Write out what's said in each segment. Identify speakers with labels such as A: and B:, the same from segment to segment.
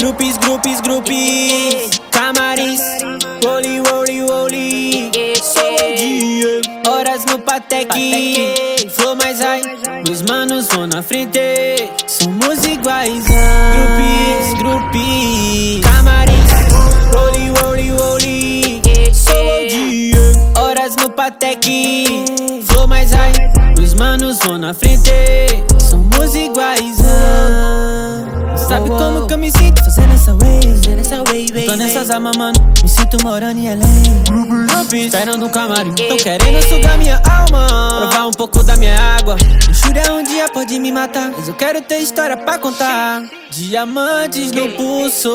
A: grupos, grupos, camarins, Woli, woli, woli. Horas no Patek, flow mais high, meus manos vão na frente, somos iguais. Grupos, grupos, camarins, Woli, woli, woli. Horas no Patek, flow mais high, meus manos vão na frente, somos iguais. Sabe como que eu me sinto? Fazendo essa way? Tô nessas armas, mano, me sinto morando em LA Esperando um camarim, tão querendo sugar minha alma. Provar um pouco da minha água. Jura um dia pode me matar. Mas eu quero ter história pra contar. Diamantes no pulso.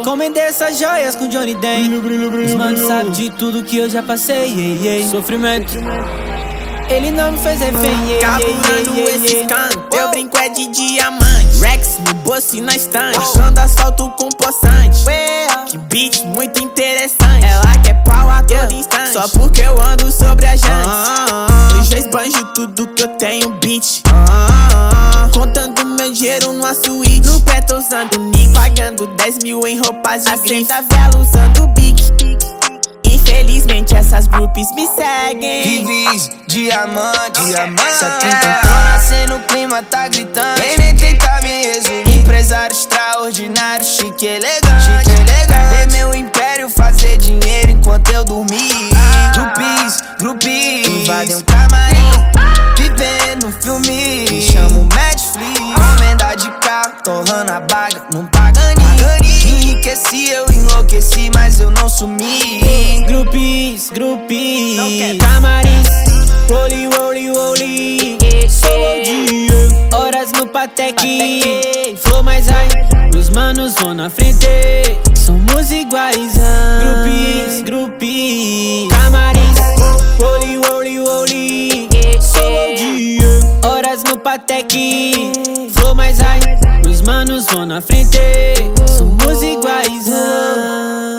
A: Encomendei essas joias com Johnny Den Os manos sabem de tudo que eu já passei. Sofrimento ele não me fez refém, yeah,
B: esse canto, teu brinco é de diamante. Rex no bolso e na estante, achando assalto com poçante Que beat muito interessante, ela quer pau a todo instante. Só porque eu ando sobre a jante Eu já esbanjo tudo que eu tenho beat. Contando meu dinheiro numa suíte. No pé tô usando Nick. Pagando 10 mil em roupas de grife da vela usando Big Infelizmente essas groupies me seguem
C: Vivis, diamante, diamante. Só tentam nascer no clima, tá gritando. Vem nem tentar me resumir. Empresário extraordinário, chique elegante. Chique elegante. Ver meu império fazer dinheiro enquanto eu dormir. Grupis, grupis. Invadem um camarim. Vivendo um filme. Me chamo Netflix. Comenda de carro, torrando a baga. Não nem. Enriqueci, eu enlouqueci, mas eu não sumi.
A: Grupos, grupos, camarins, Woli, woli, woli. Só dia, horas no Patek, flow mais high, meus manos vão na frente, somos iguais. Grupos, grupos, até que vou mais ai, os manos vão na frente Somos iguais, ah.